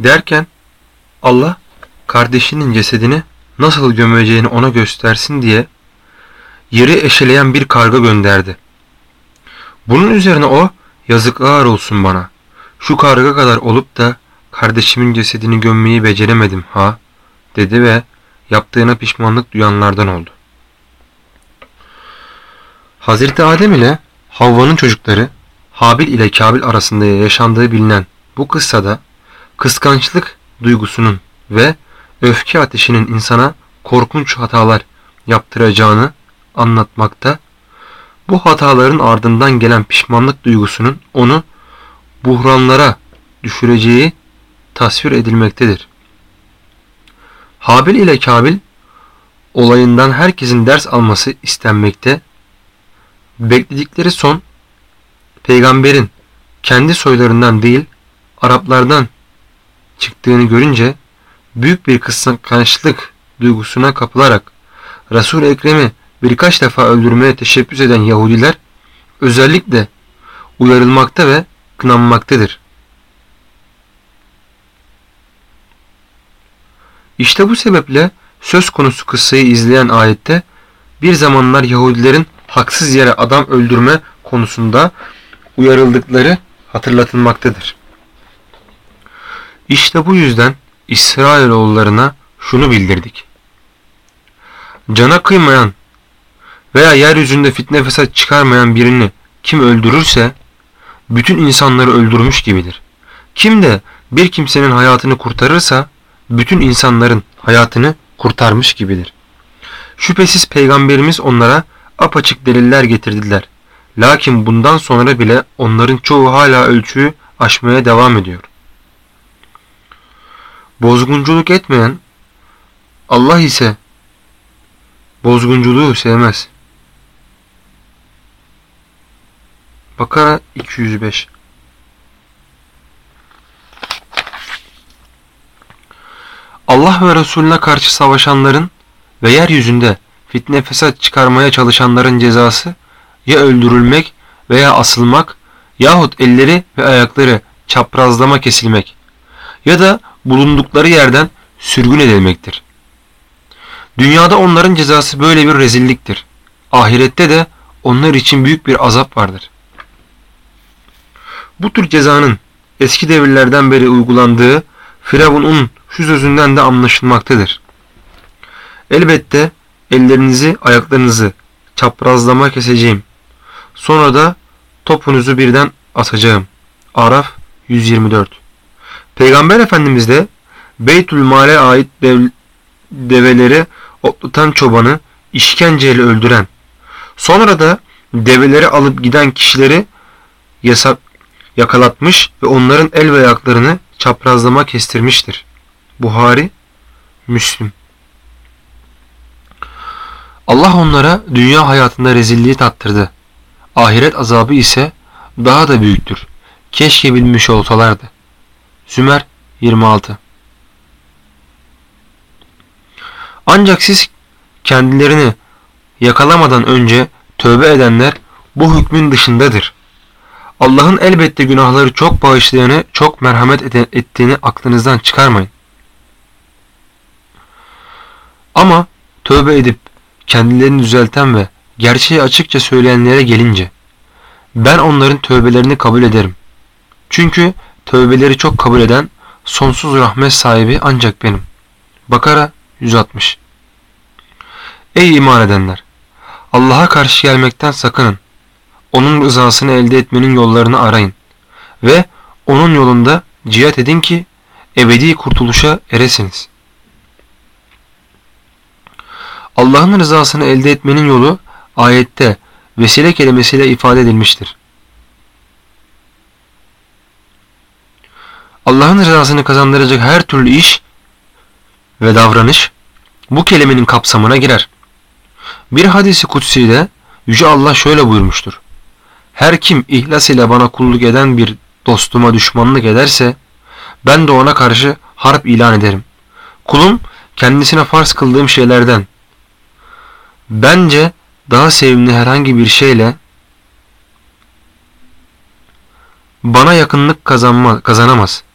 Derken Allah kardeşinin cesedini nasıl gömeceğini ona göstersin diye yeri eşeleyen bir karga gönderdi. Bunun üzerine o yazıklar olsun bana. Şu karga kadar olup da kardeşimin cesedini gömmeyi beceremedim ha dedi ve yaptığına pişmanlık duyanlardan oldu. Hazreti Adem ile Havva'nın çocukları Habil ile Kabil arasında yaşandığı bilinen bu kıssada kıskançlık duygusunun ve öfke ateşinin insana korkunç hatalar yaptıracağını anlatmakta, bu hataların ardından gelen pişmanlık duygusunun onu buhranlara düşüreceği tasvir edilmektedir. Habil ile Kabil olayından herkesin ders alması istenmekte, bekledikleri son peygamberin kendi soylarından değil Araplardan çıktığını görünce büyük bir kıskançlık duygusuna kapılarak Resul-i Ekrem'i birkaç defa öldürmeye teşebbüs eden Yahudiler özellikle uyarılmakta ve kınanmaktadır. İşte bu sebeple söz konusu kıssayı izleyen ayette bir zamanlar Yahudilerin haksız yere adam öldürme konusunda uyarıldıkları hatırlatılmaktadır. İşte bu yüzden İsrailoğullarına şunu bildirdik. Cana kıymayan veya yeryüzünde fitne fesat çıkarmayan birini kim öldürürse bütün insanları öldürmüş gibidir. Kim de bir kimsenin hayatını kurtarırsa bütün insanların hayatını kurtarmış gibidir. Şüphesiz peygamberimiz onlara apaçık deliller getirdiler. Lakin bundan sonra bile onların çoğu hala ölçüyü aşmaya devam ediyor. Bozgunculuk etmeyen Allah ise bozgunculuğu sevmez. Bakara 205 Allah ve Resulüne karşı savaşanların ve yeryüzünde fitne fesat çıkarmaya çalışanların cezası ya öldürülmek veya asılmak yahut elleri ve ayakları çaprazlama kesilmek ya da bulundukları yerden sürgün edilmektir. Dünyada onların cezası böyle bir rezilliktir. Ahirette de onlar için büyük bir azap vardır. Bu tür cezanın eski devirlerden beri uygulandığı Firavun'un şu sözünden de anlaşılmaktadır. Elbette ellerinizi ayaklarınızı çaprazlama keseceğim. Sonra da topunuzu birden atacağım. Araf 124 Peygamber Efendimiz de Beytül Mal'e ait dev, develeri otlatan çobanı işkenceyle öldüren, sonra da develeri alıp giden kişileri yasak, yakalatmış ve onların el ve ayaklarını çaprazlama kestirmiştir. Buhari, Müslim. Allah onlara dünya hayatında rezilliği tattırdı. Ahiret azabı ise daha da büyüktür. Keşke bilmiş olsalardı. Sümer 26 Ancak siz kendilerini yakalamadan önce tövbe edenler bu hükmün dışındadır. Allah'ın elbette günahları çok bağışlayanı, çok merhamet ettiğini aklınızdan çıkarmayın. Ama tövbe edip kendilerini düzelten ve gerçeği açıkça söyleyenlere gelince ben onların tövbelerini kabul ederim. Çünkü tövbeleri çok kabul eden sonsuz rahmet sahibi ancak benim. Bakara 160 Ey iman edenler! Allah'a karşı gelmekten sakının. Onun rızasını elde etmenin yollarını arayın. Ve onun yolunda cihat edin ki ebedi kurtuluşa eresiniz. Allah'ın rızasını elde etmenin yolu ayette vesile kelimesiyle ifade edilmiştir. Allah'ın rızasını kazandıracak her türlü iş ve davranış bu kelimenin kapsamına girer. Bir hadisi kutsiyle Yüce Allah şöyle buyurmuştur. Her kim ihlas ile bana kulluk eden bir dostuma düşmanlık ederse ben de ona karşı harp ilan ederim. Kulum kendisine farz kıldığım şeylerden bence daha sevimli herhangi bir şeyle bana yakınlık kazanma, kazanamaz.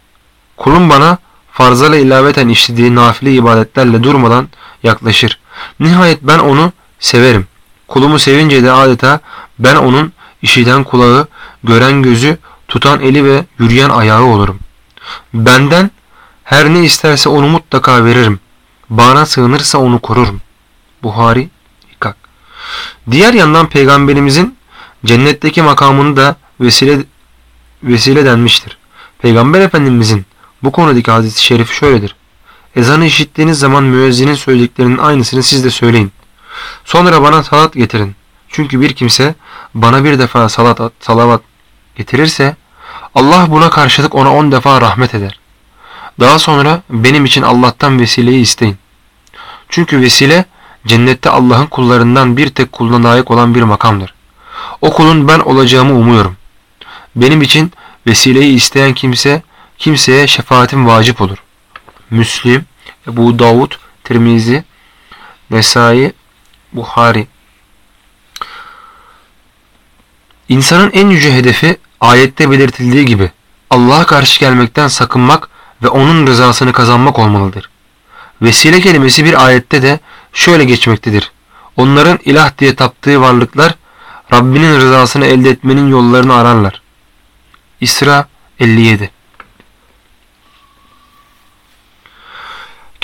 Kulum bana farzala ilaveten işlediği nafile ibadetlerle durmadan yaklaşır. Nihayet ben onu severim. Kulumu sevince de adeta ben onun işiden kulağı, gören gözü, tutan eli ve yürüyen ayağı olurum. Benden her ne isterse onu mutlaka veririm. Bana sığınırsa onu korurum. Buhari İkak. Diğer yandan peygamberimizin cennetteki makamını da vesile vesile denmiştir. Peygamber Efendimizin bu konudaki hadisi şerif şöyledir. Ezanı işittiğiniz zaman müezzinin söylediklerinin aynısını siz de söyleyin. Sonra bana salat getirin. Çünkü bir kimse bana bir defa salat, salavat getirirse Allah buna karşılık ona on defa rahmet eder. Daha sonra benim için Allah'tan vesileyi isteyin. Çünkü vesile cennette Allah'ın kullarından bir tek kuluna layık olan bir makamdır. O kulun ben olacağımı umuyorum. Benim için vesileyi isteyen kimse kimseye şefaatim vacip olur. Müslim, Ebu Davud, Tirmizi, Nesai, Buhari. İnsanın en yüce hedefi ayette belirtildiği gibi Allah'a karşı gelmekten sakınmak ve onun rızasını kazanmak olmalıdır. Vesile kelimesi bir ayette de şöyle geçmektedir. Onların ilah diye taptığı varlıklar Rabbinin rızasını elde etmenin yollarını ararlar. İsra 57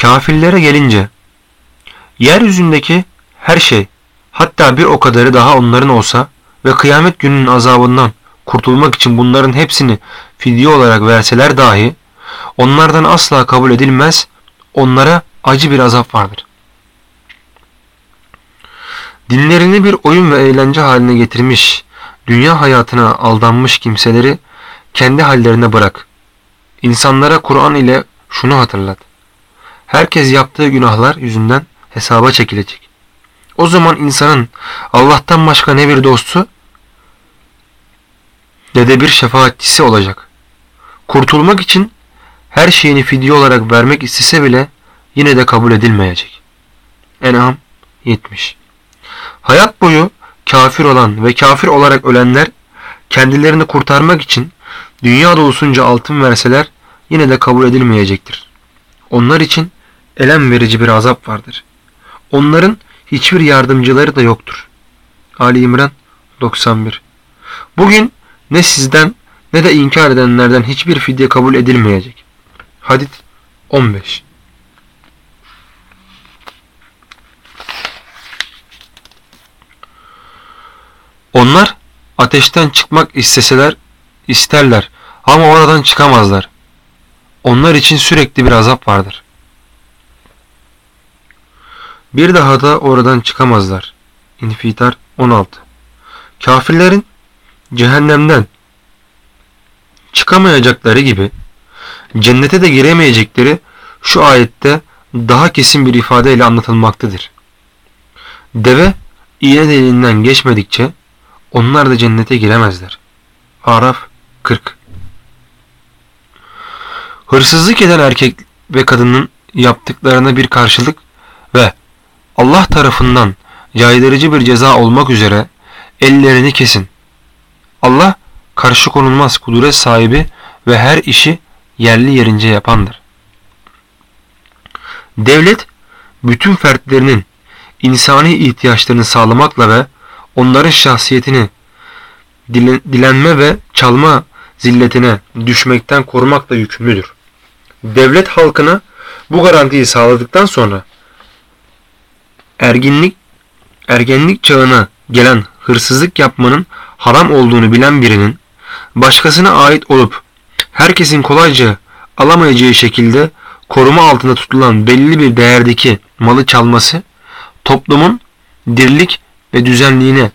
Kafirlere gelince yeryüzündeki her şey hatta bir o kadarı daha onların olsa ve kıyamet gününün azabından kurtulmak için bunların hepsini fidye olarak verseler dahi onlardan asla kabul edilmez, onlara acı bir azap vardır. Dinlerini bir oyun ve eğlence haline getirmiş, dünya hayatına aldanmış kimseleri kendi hallerine bırak. İnsanlara Kur'an ile şunu hatırlat. Herkes yaptığı günahlar yüzünden hesaba çekilecek. O zaman insanın Allah'tan başka ne bir dostu ne de bir şefaatçisi olacak. Kurtulmak için her şeyini fidye olarak vermek istese bile yine de kabul edilmeyecek. En'am 70 Hayat boyu kafir olan ve kafir olarak ölenler kendilerini kurtarmak için dünya dolusunca altın verseler yine de kabul edilmeyecektir. Onlar için elem verici bir azap vardır. Onların hiçbir yardımcıları da yoktur. Ali İmran 91 Bugün ne sizden ne de inkar edenlerden hiçbir fidye kabul edilmeyecek. Hadit 15 Onlar ateşten çıkmak isteseler isterler ama oradan çıkamazlar. Onlar için sürekli bir azap vardır. Bir daha da oradan çıkamazlar. İnfitar 16 Kafirlerin cehennemden çıkamayacakları gibi cennete de giremeyecekleri şu ayette daha kesin bir ifadeyle anlatılmaktadır. Deve iğne deliğinden geçmedikçe onlar da cennete giremezler. Araf 40 Hırsızlık eden erkek ve kadının yaptıklarına bir karşılık ve Allah tarafından caydırıcı bir ceza olmak üzere ellerini kesin. Allah karşı konulmaz kudret sahibi ve her işi yerli yerince yapandır. Devlet bütün fertlerinin insani ihtiyaçlarını sağlamakla ve onların şahsiyetini dilenme ve çalma zilletine düşmekten korumakla yükümlüdür. Devlet halkına bu garantiyi sağladıktan sonra erginlik ergenlik çağına gelen hırsızlık yapmanın haram olduğunu bilen birinin başkasına ait olup herkesin kolayca alamayacağı şekilde koruma altında tutulan belli bir değerdeki malı çalması toplumun dirlik ve düzenliğine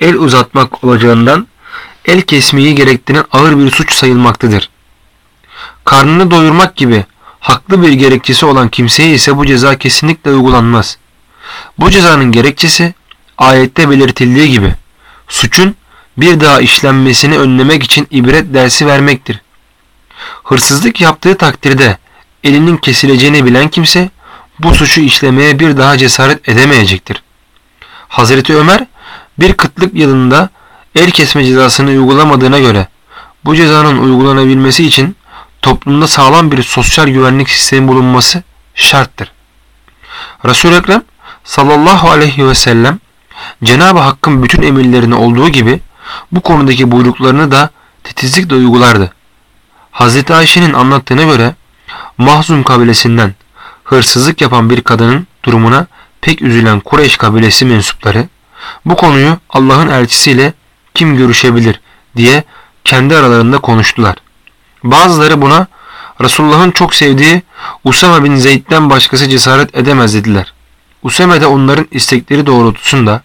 el uzatmak olacağından el kesmeyi gerektiren ağır bir suç sayılmaktadır. Karnını doyurmak gibi haklı bir gerekçesi olan kimseye ise bu ceza kesinlikle uygulanmaz. Bu cezanın gerekçesi ayette belirtildiği gibi suçun bir daha işlenmesini önlemek için ibret dersi vermektir. Hırsızlık yaptığı takdirde elinin kesileceğini bilen kimse bu suçu işlemeye bir daha cesaret edemeyecektir. Hazreti Ömer bir kıtlık yılında el kesme cezasını uygulamadığına göre bu cezanın uygulanabilmesi için toplumda sağlam bir sosyal güvenlik sistemi bulunması şarttır. Resul-i Ekrem sallallahu aleyhi ve sellem Cenab-ı Hakk'ın bütün emirlerini olduğu gibi bu konudaki buyruklarını da titizlikle uygulardı. Hazreti Ayşe'nin anlattığına göre Mahzum kabilesinden hırsızlık yapan bir kadının durumuna pek üzülen Kureyş kabilesi mensupları bu konuyu Allah'ın elçisiyle kim görüşebilir diye kendi aralarında konuştular. Bazıları buna Resulullah'ın çok sevdiği Usame bin Zeyd'den başkası cesaret edemez dediler. Usame de onların istekleri doğrultusunda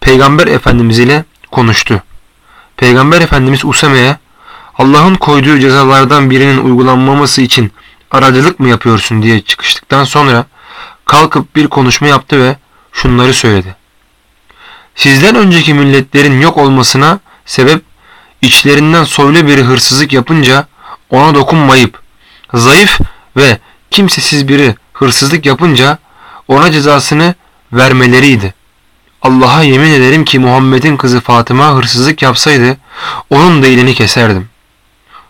Peygamber Efendimiz ile konuştu. Peygamber Efendimiz Usame'ye Allah'ın koyduğu cezalardan birinin uygulanmaması için aracılık mı yapıyorsun diye çıkıştıktan sonra kalkıp bir konuşma yaptı ve şunları söyledi. Sizden önceki milletlerin yok olmasına sebep içlerinden soylu biri hırsızlık yapınca ona dokunmayıp zayıf ve kimsesiz biri hırsızlık yapınca ona cezasını vermeleriydi. Allah'a yemin ederim ki Muhammed'in kızı Fatıma hırsızlık yapsaydı onun da elini keserdim.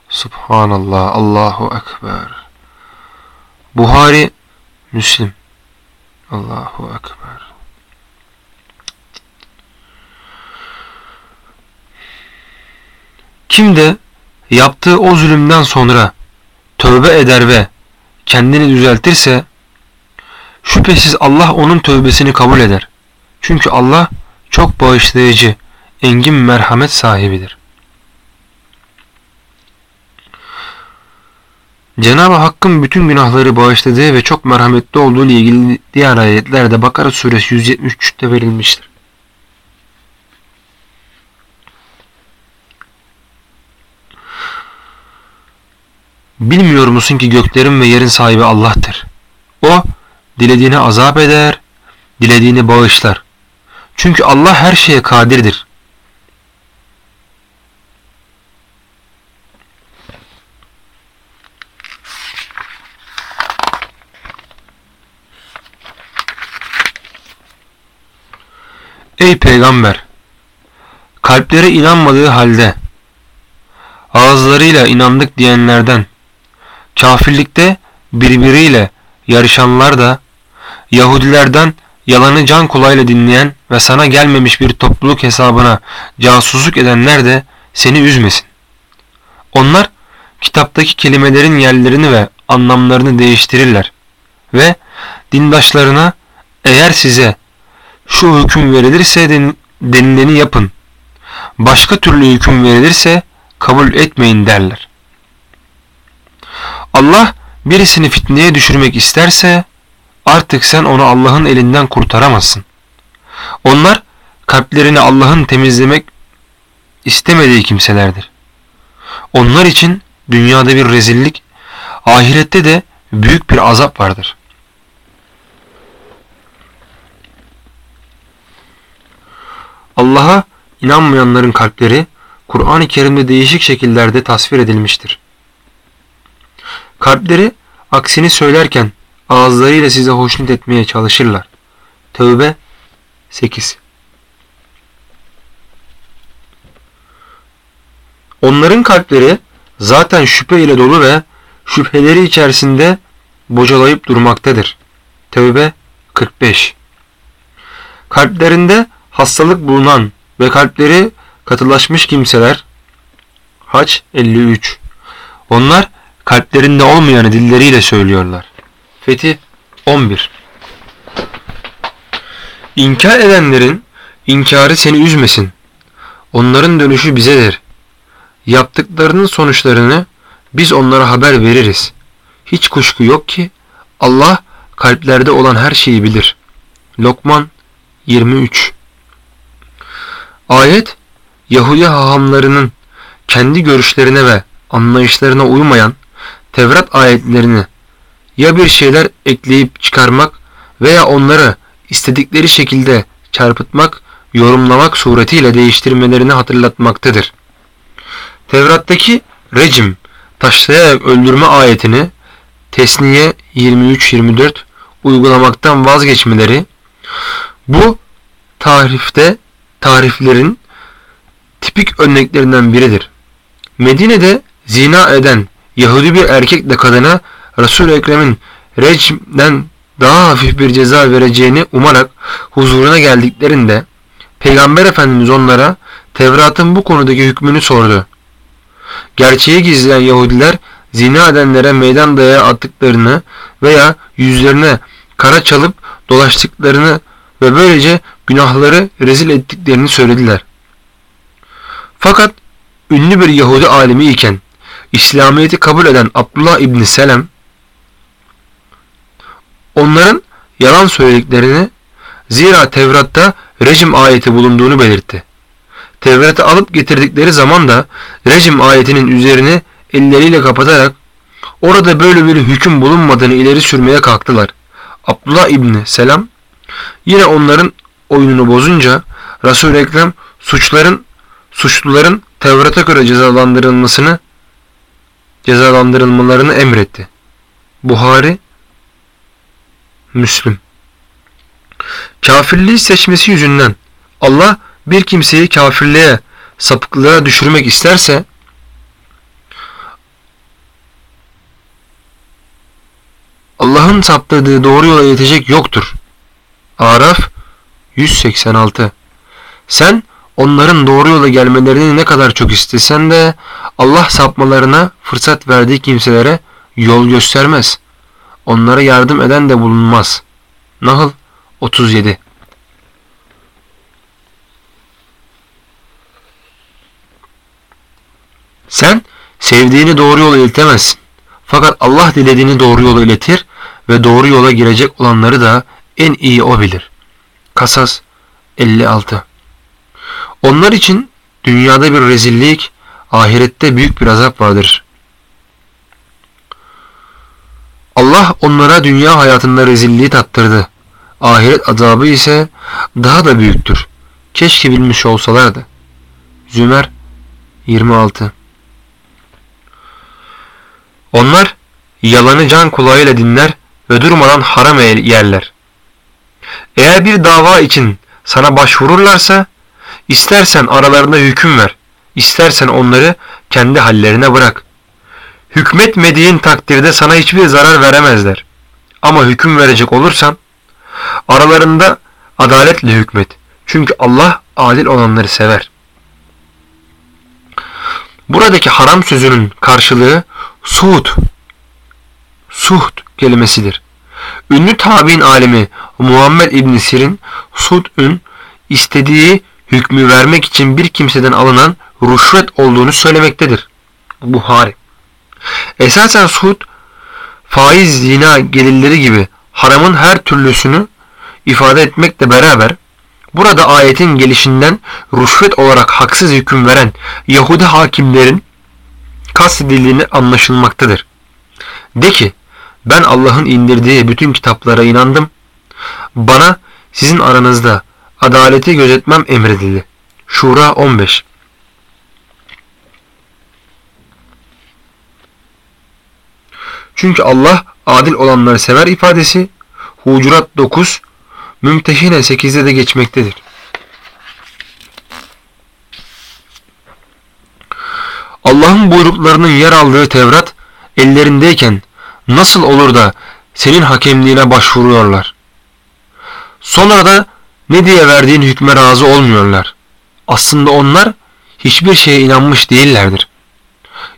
Subhanallah, Allahu Ekber. Buhari, Müslim. Allahu Ekber. Kim de yaptığı o zulümden sonra tövbe eder ve kendini düzeltirse şüphesiz Allah onun tövbesini kabul eder. Çünkü Allah çok bağışlayıcı, engin merhamet sahibidir. Cenab-ı Hakk'ın bütün günahları bağışladığı ve çok merhametli olduğu ile ilgili diğer ayetlerde Bakara suresi 173'te verilmiştir. Bilmiyor musun ki göklerin ve yerin sahibi Allah'tır. O dilediğini azap eder, dilediğini bağışlar. Çünkü Allah her şeye kadirdir. Ey peygamber! Kalpleri inanmadığı halde ağızlarıyla inandık diyenlerden kafirlikte birbiriyle yarışanlar da Yahudilerden yalanı can kulağıyla dinleyen ve sana gelmemiş bir topluluk hesabına casusluk edenler de seni üzmesin. Onlar kitaptaki kelimelerin yerlerini ve anlamlarını değiştirirler ve dindaşlarına eğer size şu hüküm verilirse denileni yapın. Başka türlü hüküm verilirse kabul etmeyin derler. Allah birisini fitneye düşürmek isterse artık sen onu Allah'ın elinden kurtaramazsın. Onlar kalplerini Allah'ın temizlemek istemediği kimselerdir. Onlar için dünyada bir rezillik, ahirette de büyük bir azap vardır. Allah'a inanmayanların kalpleri Kur'an-ı Kerim'de değişik şekillerde tasvir edilmiştir. Kalpleri aksini söylerken ağızlarıyla size hoşnut etmeye çalışırlar. Tövbe 8 Onların kalpleri zaten şüphe ile dolu ve şüpheleri içerisinde bocalayıp durmaktadır. Tövbe 45 Kalplerinde hastalık bulunan ve kalpleri katılaşmış kimseler Haç 53 Onlar kalplerinde olmayanı dilleriyle söylüyorlar. Fethi 11 İnkar edenlerin inkarı seni üzmesin. Onların dönüşü bizedir. Yaptıklarının sonuçlarını biz onlara haber veririz. Hiç kuşku yok ki Allah kalplerde olan her şeyi bilir. Lokman 23 Ayet Yahudi hahamlarının kendi görüşlerine ve anlayışlarına uymayan Tevrat ayetlerini ya bir şeyler ekleyip çıkarmak veya onları istedikleri şekilde çarpıtmak, yorumlamak suretiyle değiştirmelerini hatırlatmaktadır. Tevrat'taki recim, taşlayarak öldürme ayetini Tesniye 23-24 uygulamaktan vazgeçmeleri bu tarifte tariflerin tipik örneklerinden biridir. Medine'de zina eden Yahudi bir erkekle kadına Resul-i Ekrem'in rejimden daha hafif bir ceza vereceğini umarak huzuruna geldiklerinde Peygamber Efendimiz onlara Tevrat'ın bu konudaki hükmünü sordu. Gerçeği gizleyen Yahudiler zina edenlere meydan dayağı attıklarını veya yüzlerine kara çalıp dolaştıklarını ve böylece günahları rezil ettiklerini söylediler. Fakat ünlü bir Yahudi alimi iken İslamiyet'i kabul eden Abdullah İbni Selam onların yalan söylediklerini zira Tevrat'ta rejim ayeti bulunduğunu belirtti. Tevrat'ı alıp getirdikleri zaman da rejim ayetinin üzerini elleriyle kapatarak orada böyle bir hüküm bulunmadığını ileri sürmeye kalktılar. Abdullah İbni Selam yine onların oyununu bozunca Resul-i Ekrem suçların suçluların Tevrat'a göre cezalandırılmasını cezalandırılmalarını emretti. Buhari Müslüm Kafirliği seçmesi yüzünden Allah bir kimseyi kafirliğe, sapıklığa düşürmek isterse Allah'ın saptadığı doğru yola yetecek yoktur. Araf 186 Sen onların doğru yola gelmelerini ne kadar çok istesen de Allah sapmalarına fırsat verdiği kimselere yol göstermez. Onlara yardım eden de bulunmaz. Nahl 37 Sen sevdiğini doğru yola iletemezsin. Fakat Allah dilediğini doğru yola iletir ve doğru yola girecek olanları da en iyi O bilir. Kasas 56 Onlar için dünyada bir rezillik, ahirette büyük bir azap vardır. Allah onlara dünya hayatında rezilliği tattırdı. Ahiret azabı ise daha da büyüktür. Keşke bilmiş olsalardı. Zümer 26 Onlar yalanı can kulağıyla dinler ve durmadan haram yerler. Eğer bir dava için sana başvururlarsa istersen aralarında hüküm ver, istersen onları kendi hallerine bırak. Hükmetmediğin takdirde sana hiçbir zarar veremezler. Ama hüküm verecek olursan aralarında adaletle hükmet. Çünkü Allah adil olanları sever. Buradaki haram sözünün karşılığı suhut, suht kelimesidir. Ünlü tabi'in alimi Muhammed İbn Sirin sud'ün istediği hükmü vermek için bir kimseden alınan rüşvet olduğunu söylemektedir. Buhari Esasen suud, faiz, zina gelirleri gibi haramın her türlüsünü ifade etmekle beraber burada ayetin gelişinden rüşvet olarak haksız hüküm veren Yahudi hakimlerin kastedildiğini anlaşılmaktadır. De ki ben Allah'ın indirdiği bütün kitaplara inandım. Bana sizin aranızda adaleti gözetmem emredildi. Şura 15 Çünkü Allah adil olanları sever ifadesi Hucurat 9, Mümtehine 8'de de geçmektedir. Allah'ın buyruklarının yer aldığı Tevrat ellerindeyken nasıl olur da senin hakemliğine başvuruyorlar? Sonra da ne diye verdiğin hükme razı olmuyorlar. Aslında onlar hiçbir şeye inanmış değillerdir.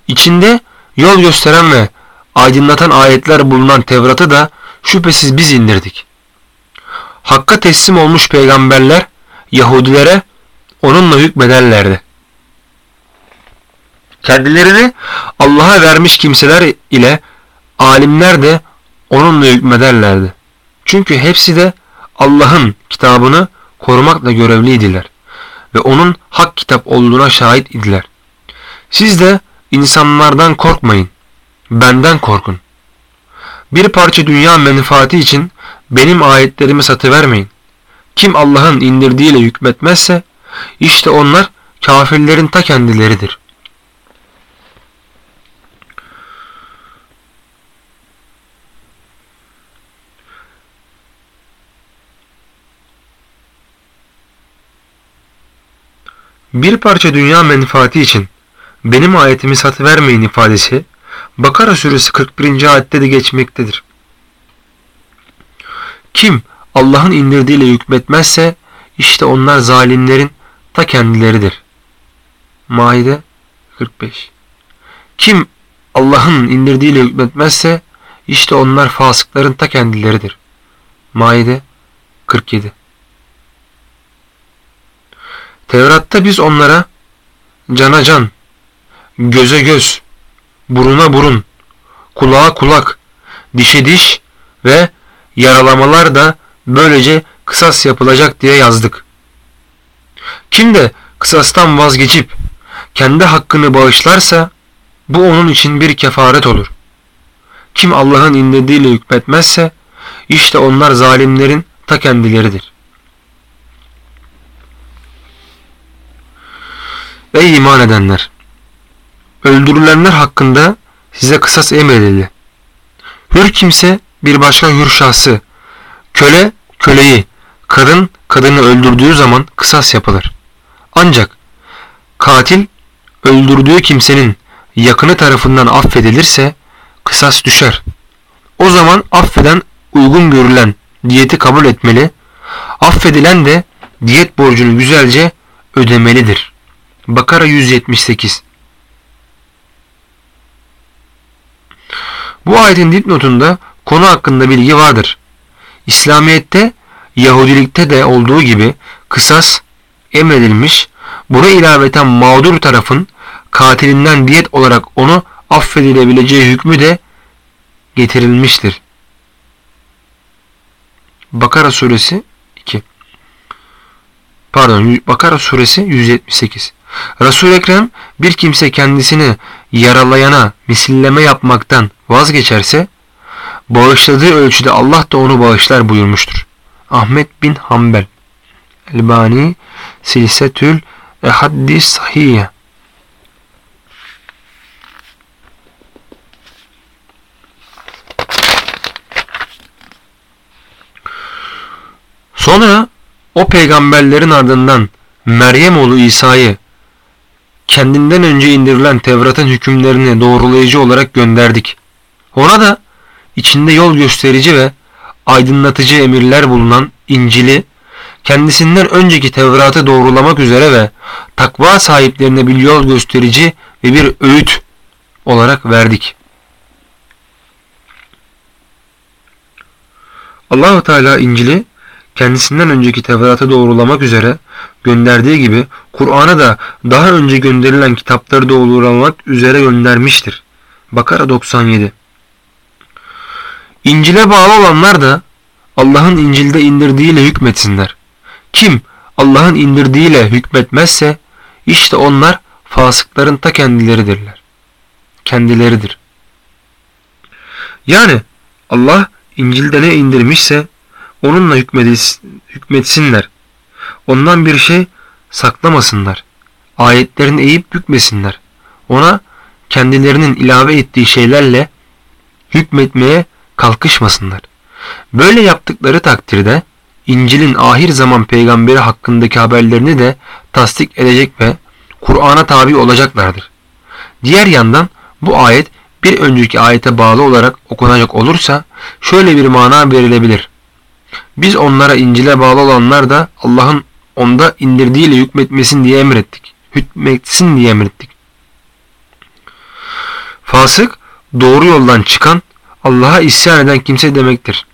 İçinde yol gösteren ve aydınlatan ayetler bulunan Tevrat'ı da şüphesiz biz indirdik. Hakka teslim olmuş peygamberler Yahudilere onunla hükmederlerdi. Kendilerini Allah'a vermiş kimseler ile alimler de onunla hükmederlerdi. Çünkü hepsi de Allah'ın kitabını korumakla görevliydiler ve onun hak kitap olduğuna şahit idiler. Siz de insanlardan korkmayın, benden korkun. Bir parça dünya menfaati için benim ayetlerimi satıvermeyin. Kim Allah'ın indirdiğiyle hükmetmezse işte onlar kafirlerin ta kendileridir. Bir parça dünya menfaati için benim ayetimi satıvermeyin ifadesi Bakara suresi 41. ayette de geçmektedir. Kim Allah'ın indirdiğiyle hükmetmezse işte onlar zalimlerin ta kendileridir. Maide 45 Kim Allah'ın indirdiğiyle hükmetmezse işte onlar fasıkların ta kendileridir. Maide 47 Tevrat'ta biz onlara cana can, göze göz, buruna burun, kulağa kulak, dişe diş ve yaralamalar da böylece kısas yapılacak diye yazdık. Kim de kısastan vazgeçip kendi hakkını bağışlarsa bu onun için bir kefaret olur. Kim Allah'ın indirdiğiyle hükmetmezse işte onlar zalimlerin ta kendileridir. Ey iman edenler! Öldürülenler hakkında size kısas emredildi. Hür kimse bir başka hür şahsı, köle köleyi, kadın kadını öldürdüğü zaman kısas yapılır. Ancak katil öldürdüğü kimsenin yakını tarafından affedilirse kısas düşer. O zaman affeden uygun görülen diyeti kabul etmeli, affedilen de diyet borcunu güzelce ödemelidir. Bakara 178 Bu ayetin dipnotunda konu hakkında bilgi vardır. İslamiyet'te Yahudilikte de olduğu gibi kısas emredilmiş, buna ilaveten mağdur tarafın katilinden diyet olarak onu affedilebileceği hükmü de getirilmiştir. Bakara suresi 2 Pardon Bakara suresi 178 Resul Ekrem bir kimse kendisini yaralayana misilleme yapmaktan vazgeçerse bağışladığı ölçüde Allah da onu bağışlar buyurmuştur. Ahmet bin Hanbel Elbani Silsetül Ehaddis Sahiyye Sonra o peygamberlerin ardından Meryem oğlu İsa'yı kendinden önce indirilen Tevrat'ın hükümlerini doğrulayıcı olarak gönderdik. Ona da içinde yol gösterici ve aydınlatıcı emirler bulunan İncil'i kendisinden önceki Tevrat'ı doğrulamak üzere ve takva sahiplerine bir yol gösterici ve bir öğüt olarak verdik. Allahu Teala İncil'i kendisinden önceki Tevrat'ı doğrulamak üzere gönderdiği gibi Kur'an'a da daha önce gönderilen kitapları doğrulamak üzere göndermiştir. Bakara 97 İncil'e bağlı olanlar da Allah'ın İncil'de indirdiğiyle hükmetsinler. Kim Allah'ın indirdiğiyle hükmetmezse işte onlar fasıkların ta kendileridirler. Kendileridir. Yani Allah İncil'de ne indirmişse onunla hükmetsinler. Ondan bir şey saklamasınlar. Ayetlerini eğip bükmesinler. Ona kendilerinin ilave ettiği şeylerle hükmetmeye kalkışmasınlar. Böyle yaptıkları takdirde İncil'in ahir zaman peygamberi hakkındaki haberlerini de tasdik edecek ve Kur'an'a tabi olacaklardır. Diğer yandan bu ayet bir önceki ayete bağlı olarak okunacak olursa şöyle bir mana verilebilir. Biz onlara İncil'e bağlı olanlar da Allah'ın onda indirdiğiyle hükmetmesin diye emrettik. Hükmetsin diye emrettik. Fasık doğru yoldan çıkan Allah'a isyan eden kimse demektir.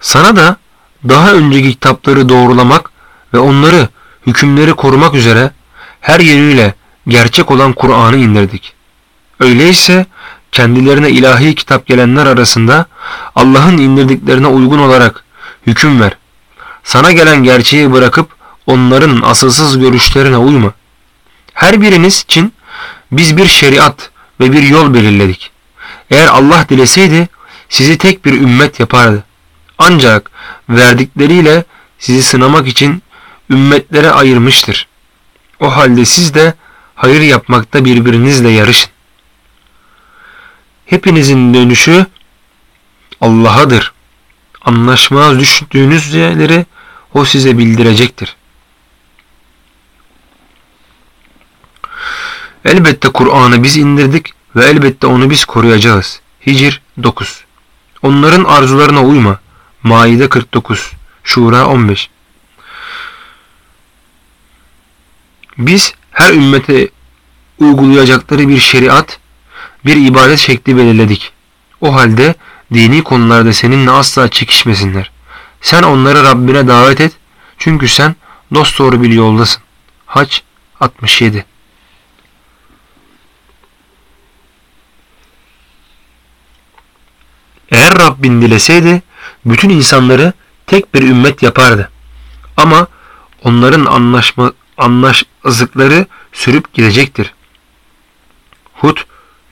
Sana da daha önceki kitapları doğrulamak ve onları hükümleri korumak üzere her yönüyle gerçek olan Kur'an'ı indirdik. Öyleyse kendilerine ilahi kitap gelenler arasında Allah'ın indirdiklerine uygun olarak hüküm ver. Sana gelen gerçeği bırakıp onların asılsız görüşlerine uyma. Her biriniz için biz bir şeriat ve bir yol belirledik. Eğer Allah dileseydi sizi tek bir ümmet yapardı. Ancak verdikleriyle sizi sınamak için ümmetlere ayırmıştır. O halde siz de hayır yapmakta birbirinizle yarışın. Hepinizin dönüşü Allah'adır. anlaşmaya düştüğünüz yerleri o size bildirecektir. Elbette Kur'an'ı biz indirdik ve elbette onu biz koruyacağız. Hicr 9 Onların arzularına uyma. Maide 49 Şura 15 Biz her ümmete uygulayacakları bir şeriat, bir ibadet şekli belirledik. O halde dini konularda seninle asla çekişmesinler. Sen onları Rabbine davet et çünkü sen dosdoğru bir yoldasın. Haç 67 Eğer Rabbin dileseydi bütün insanları tek bir ümmet yapardı. Ama onların anlaşma, anlaşmazlıkları sürüp gidecektir. Hud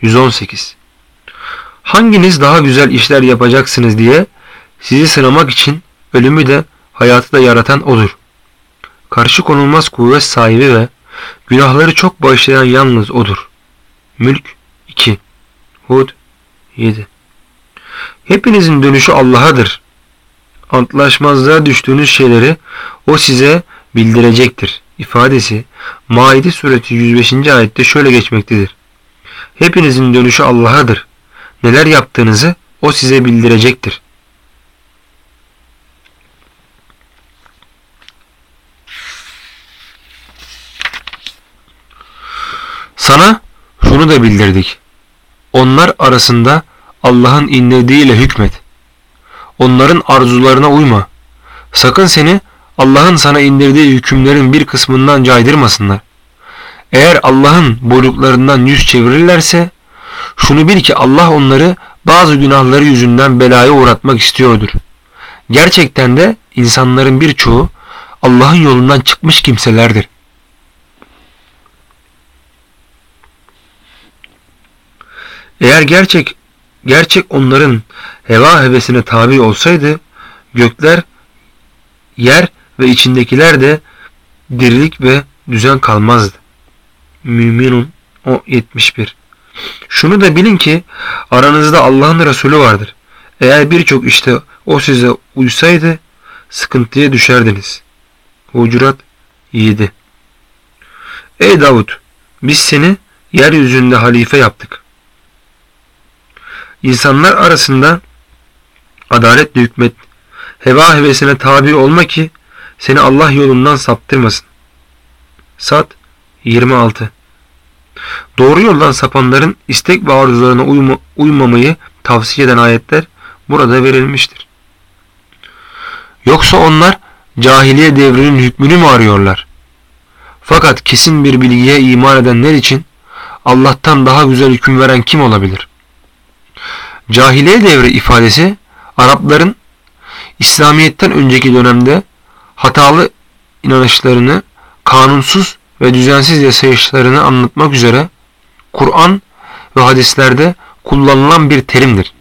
118 Hanginiz daha güzel işler yapacaksınız diye sizi sınamak için ölümü de hayatı da yaratan odur. Karşı konulmaz kuvvet sahibi ve günahları çok bağışlayan yalnız odur. Mülk 2 Hud 7 Hepinizin dönüşü Allah'adır. Antlaşmazlığa düştüğünüz şeyleri o size bildirecektir. ifadesi Maide suresi 105. ayette şöyle geçmektedir. Hepinizin dönüşü Allah'adır. Neler yaptığınızı o size bildirecektir. Sana şunu da bildirdik. Onlar arasında Allah'ın indirdiğiyle hükmet. Onların arzularına uyma. Sakın seni Allah'ın sana indirdiği hükümlerin bir kısmından caydırmasınlar. Eğer Allah'ın buyruklarından yüz çevirirlerse şunu bil ki Allah onları bazı günahları yüzünden belaya uğratmak istiyordur. Gerçekten de insanların birçoğu Allah'ın yolundan çıkmış kimselerdir. Eğer gerçek gerçek onların heva hevesine tabi olsaydı gökler, yer ve içindekiler de dirilik ve düzen kalmazdı. Müminun o 71 Şunu da bilin ki aranızda Allah'ın Resulü vardır. Eğer birçok işte o size uysaydı sıkıntıya düşerdiniz. Hucurat 7 Ey Davud! Biz seni yeryüzünde halife yaptık. İnsanlar arasında adaletle hükmet, heva hevesine tabi olma ki seni Allah yolundan saptırmasın. Sat 26 Doğru yoldan sapanların istek ve arzularına uyma, uymamayı tavsiye eden ayetler burada verilmiştir. Yoksa onlar cahiliye devrinin hükmünü mü arıyorlar? Fakat kesin bir bilgiye iman edenler için Allah'tan daha güzel hüküm veren kim olabilir? Cahiliye devri ifadesi Arapların İslamiyet'ten önceki dönemde hatalı inanışlarını, kanunsuz ve düzensiz yaşayışlarını anlatmak üzere Kur'an ve hadislerde kullanılan bir terimdir.